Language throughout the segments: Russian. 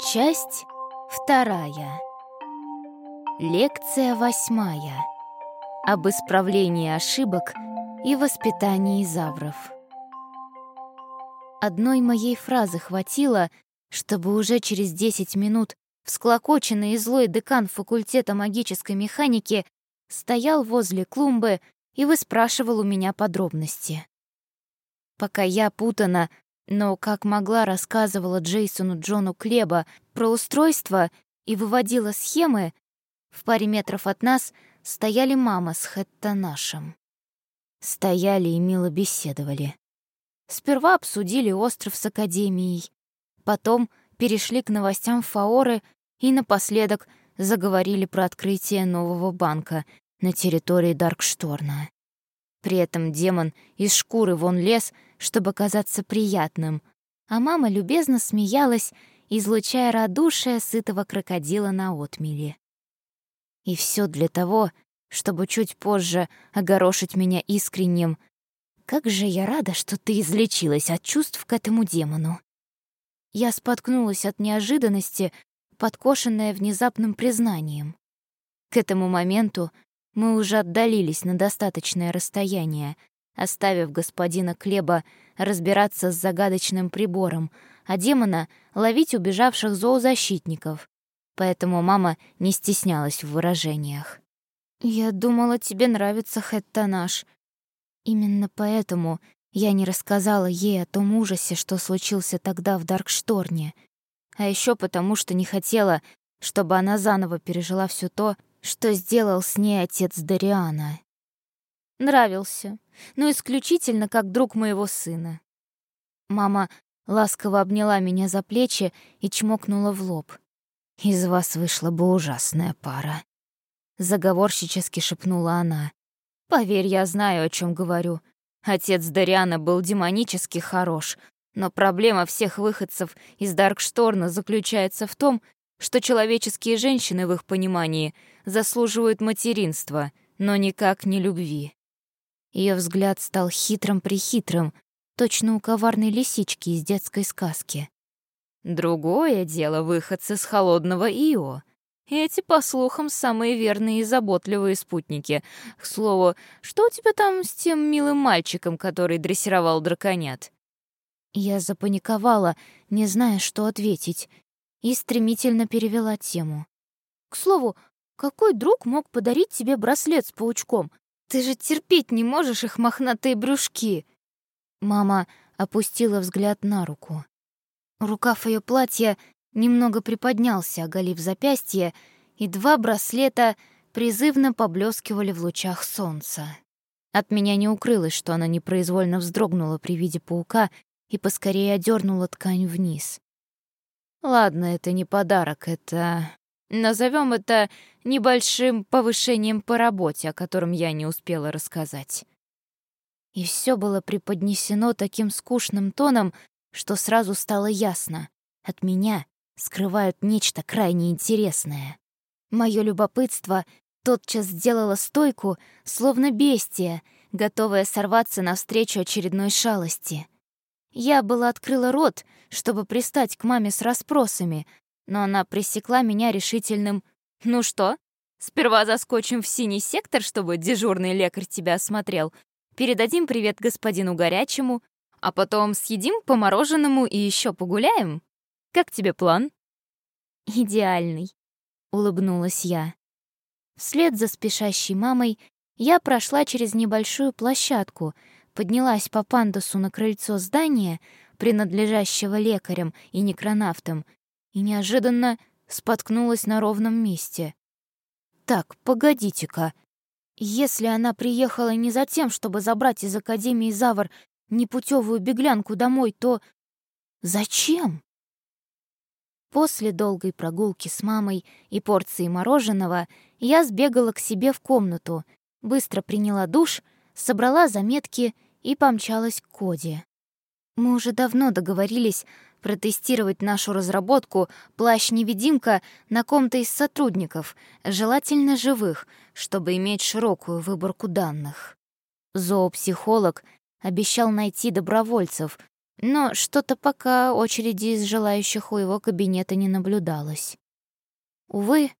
Часть вторая. Лекция восьмая. Об исправлении ошибок и воспитании завров. Одной моей фразы хватило, чтобы уже через 10 минут всклокоченный и злой декан факультета магической механики стоял возле клумбы и выспрашивал у меня подробности. Пока я путано но как могла рассказывала Джейсону Джону Клеба про устройство и выводила схемы, в паре метров от нас стояли мама с Хэттанашем. Стояли и мило беседовали. Сперва обсудили остров с Академией, потом перешли к новостям Фаоры и напоследок заговорили про открытие нового банка на территории Даркшторна. При этом демон из шкуры вон лез — чтобы казаться приятным, а мама любезно смеялась, излучая радушие сытого крокодила на отмеле. И все для того, чтобы чуть позже огорошить меня искренним «Как же я рада, что ты излечилась от чувств к этому демону!» Я споткнулась от неожиданности, подкошенная внезапным признанием. К этому моменту мы уже отдалились на достаточное расстояние, оставив господина Клеба разбираться с загадочным прибором, а демона — ловить убежавших зоозащитников. Поэтому мама не стеснялась в выражениях. «Я думала, тебе нравится хэттонаж. Именно поэтому я не рассказала ей о том ужасе, что случился тогда в Даркшторне. А еще потому, что не хотела, чтобы она заново пережила все то, что сделал с ней отец Дариана. Нравился, но исключительно как друг моего сына. Мама ласково обняла меня за плечи и чмокнула в лоб. «Из вас вышла бы ужасная пара», — заговорщически шепнула она. «Поверь, я знаю, о чем говорю. Отец Дариана был демонически хорош, но проблема всех выходцев из Даркшторна заключается в том, что человеческие женщины в их понимании заслуживают материнства, но никак не любви. Ее взгляд стал хитрым-прихитрым, точно у коварной лисички из детской сказки. Другое дело выходцы с холодного Ио. Эти, по слухам, самые верные и заботливые спутники. К слову, что у тебя там с тем милым мальчиком, который дрессировал драконят? Я запаниковала, не зная, что ответить, и стремительно перевела тему. К слову, какой друг мог подарить тебе браслет с паучком? Ты же терпеть не можешь их мохнатые брюшки!» Мама опустила взгляд на руку. Рукав ее платья немного приподнялся, оголив запястье, и два браслета призывно поблескивали в лучах солнца. От меня не укрылось, что она непроизвольно вздрогнула при виде паука и поскорее одернула ткань вниз. «Ладно, это не подарок, это Назовем это небольшим повышением по работе, о котором я не успела рассказать. И все было преподнесено таким скучным тоном, что сразу стало ясно. От меня скрывают нечто крайне интересное. Мое любопытство тотчас сделало стойку, словно бестия, готовая сорваться навстречу очередной шалости. Я была открыла рот, чтобы пристать к маме с расспросами, но она пресекла меня решительным «Ну что, сперва заскочим в синий сектор, чтобы дежурный лекарь тебя осмотрел, передадим привет господину Горячему, а потом съедим по мороженому и еще погуляем? Как тебе план?» «Идеальный», — улыбнулась я. Вслед за спешащей мамой я прошла через небольшую площадку, поднялась по пандусу на крыльцо здания, принадлежащего лекарям и некронавтам, и неожиданно споткнулась на ровном месте. «Так, погодите-ка. Если она приехала не за тем, чтобы забрать из Академии Завр непутевую беглянку домой, то зачем?» После долгой прогулки с мамой и порции мороженого я сбегала к себе в комнату, быстро приняла душ, собрала заметки и помчалась к Коде. Мы уже давно договорились протестировать нашу разработку «Плащ-невидимка» на ком-то из сотрудников, желательно живых, чтобы иметь широкую выборку данных. Зоопсихолог обещал найти добровольцев, Но что-то пока очереди из желающих у его кабинета не наблюдалось. Увы,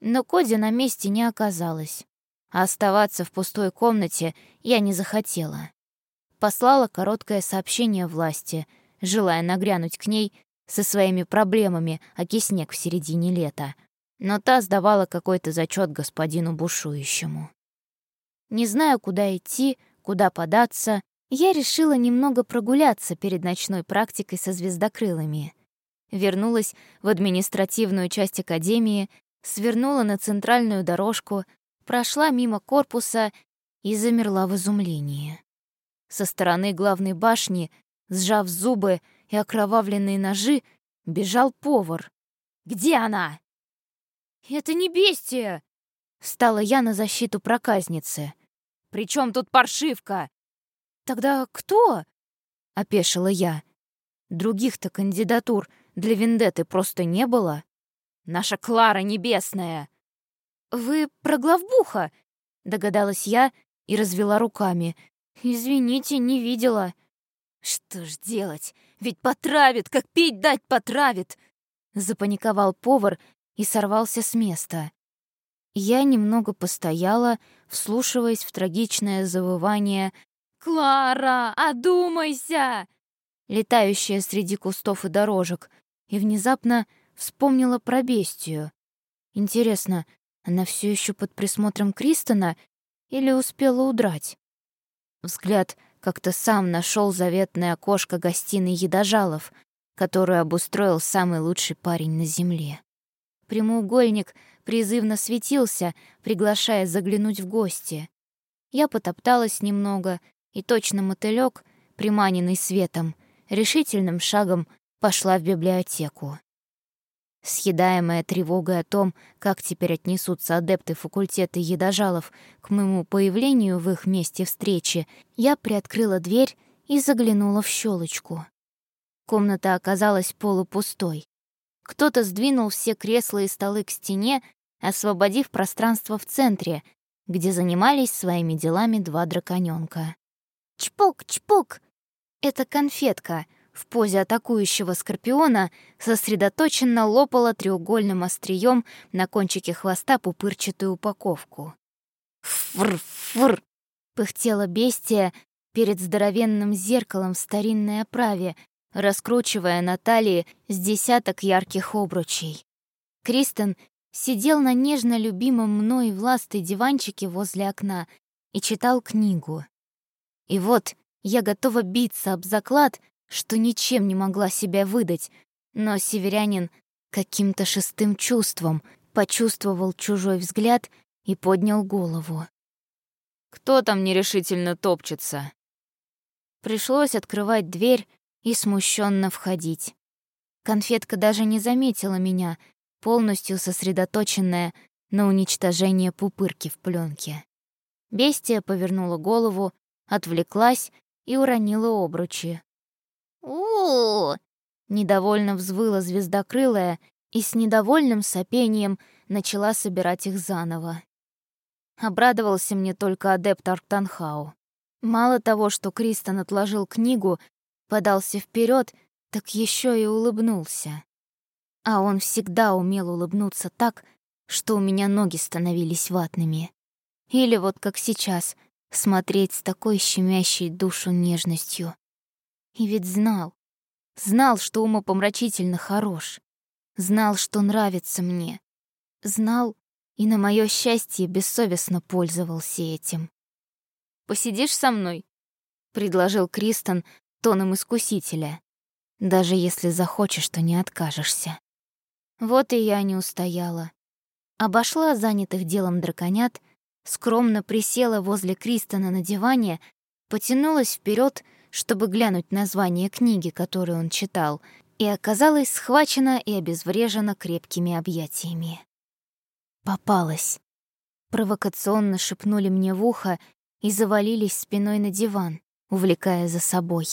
но Коди на месте не оказалось, а оставаться в пустой комнате я не захотела. Послала короткое сообщение власти, желая нагрянуть к ней со своими проблемами, аки снег в середине лета, но та сдавала какой-то зачет господину бушующему. Не знаю, куда идти, куда податься, я решила немного прогуляться перед ночной практикой со звездокрылами. Вернулась в административную часть академии, свернула на центральную дорожку, прошла мимо корпуса и замерла в изумлении. Со стороны главной башни, сжав зубы и окровавленные ножи, бежал повар. «Где она?» «Это не бестия!» Встала я на защиту проказницы. «При чем тут паршивка?» «Тогда кто?» — опешила я. Других-то кандидатур для Вендетты просто не было. Наша Клара Небесная. «Вы про главбуха?» — догадалась я и развела руками. «Извините, не видела». «Что ж делать? Ведь потравит, как пить дать потравит!» Запаниковал повар и сорвался с места. Я немного постояла, вслушиваясь в трагичное завывание «Клара, одумайся!» летающая среди кустов и дорожек, и внезапно вспомнила про бестию. Интересно, она все еще под присмотром Кристона или успела удрать? Взгляд как-то сам нашел заветное окошко гостиной едожалов, которую обустроил самый лучший парень на земле. Прямоугольник призывно светился, приглашая заглянуть в гости. Я потопталась немного, и точно мотылёк, приманенный светом, решительным шагом пошла в библиотеку. Съедаемая тревогой о том, как теперь отнесутся адепты факультета едожалов к моему появлению в их месте встречи, я приоткрыла дверь и заглянула в щелочку. Комната оказалась полупустой. Кто-то сдвинул все кресла и столы к стене, освободив пространство в центре, где занимались своими делами два драконёнка. Чпок, чпок! Это конфетка в позе атакующего скорпиона сосредоточенно лопала треугольным острием на кончике хвоста пупырчатую упаковку. «Фр-фр!» — пыхтела бестия перед здоровенным зеркалом в старинной оправе, раскручивая на талии с десяток ярких обручей. Кристен сидел на нежно любимом мной властой диванчике возле окна и читал книгу. И вот я готова биться об заклад, что ничем не могла себя выдать, но северянин каким-то шестым чувством почувствовал чужой взгляд и поднял голову. «Кто там нерешительно топчется?» Пришлось открывать дверь и смущенно входить. Конфетка даже не заметила меня, полностью сосредоточенная на уничтожении пупырки в пленке. Бестия повернула голову отвлеклась и уронила обручи. У, Недовольно взвыла звездокрылая и с недовольным сопением начала собирать их заново. Обрадовался мне только адепт Арктанхау. Мало того, что Кристон отложил книгу, подался вперед, так еще и улыбнулся. А он всегда умел улыбнуться так, что у меня ноги становились ватными. Или вот как сейчас — смотреть с такой щемящей душу нежностью. И ведь знал, знал, что умопомрачительно хорош, знал, что нравится мне, знал и на моё счастье бессовестно пользовался этим. «Посидишь со мной?» — предложил Кристон тоном искусителя. «Даже если захочешь, то не откажешься». Вот и я не устояла. Обошла занятых делом драконят скромно присела возле Кристона на диване, потянулась вперед, чтобы глянуть название книги, которую он читал, и оказалась схвачена и обезврежена крепкими объятиями. «Попалась!» Провокационно шепнули мне в ухо и завалились спиной на диван, увлекая за собой.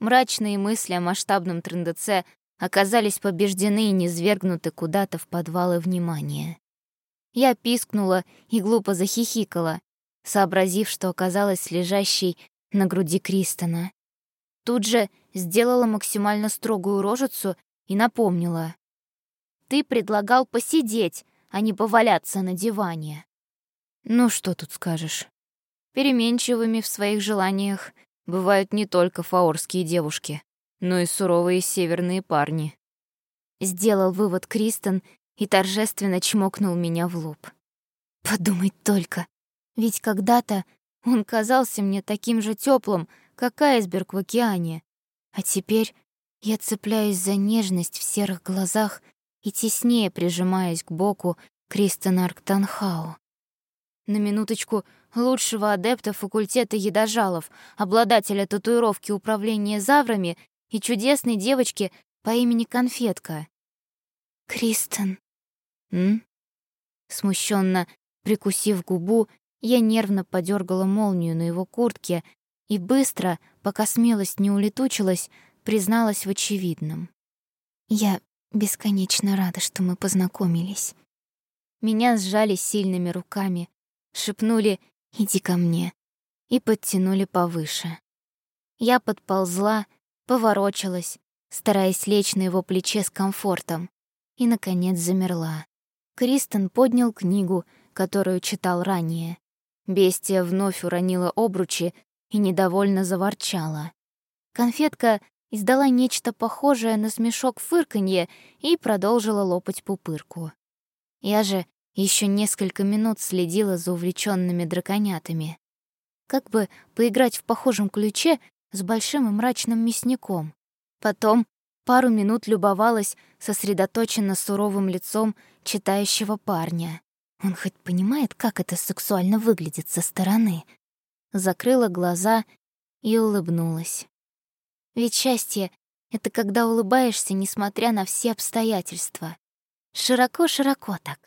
Мрачные мысли о масштабном трендеце оказались побеждены и низвергнуты куда-то в подвалы внимания. Я пискнула и глупо захихикала, сообразив, что оказалась лежащей на груди Кристона. Тут же сделала максимально строгую рожицу и напомнила. «Ты предлагал посидеть, а не поваляться на диване». Ну, что тут скажешь. Переменчивыми в своих желаниях бывают не только фаорские девушки, но и суровые северные парни. Сделал вывод Кристен и торжественно чмокнул меня в лоб. Подумать только, ведь когда-то он казался мне таким же теплым, как айсберг в океане. А теперь я цепляюсь за нежность в серых глазах и теснее прижимаюсь к боку Кристена Арктанхау. На минуточку лучшего адепта факультета едожалов, обладателя татуировки управления заврами и чудесной девочки по имени Конфетка. «Кристен». «М?» Смущенно прикусив губу, я нервно подергала молнию на его куртке и быстро, пока смелость не улетучилась, призналась в очевидном. «Я бесконечно рада, что мы познакомились». Меня сжали сильными руками, шепнули «иди ко мне» и подтянули повыше. Я подползла, поворочилась, стараясь лечь на его плече с комфортом, и, наконец, замерла. Кристен поднял книгу, которую читал ранее. Бестия вновь уронила обручи и недовольно заворчала. Конфетка издала нечто похожее на смешок фырканье и продолжила лопать пупырку. Я же еще несколько минут следила за увлеченными драконятами. Как бы поиграть в похожем ключе с большим и мрачным мясником. Потом пару минут любовалась сосредоточенно суровым лицом читающего парня. Он хоть понимает, как это сексуально выглядит со стороны. Закрыла глаза и улыбнулась. Ведь счастье — это когда улыбаешься, несмотря на все обстоятельства. Широко-широко так.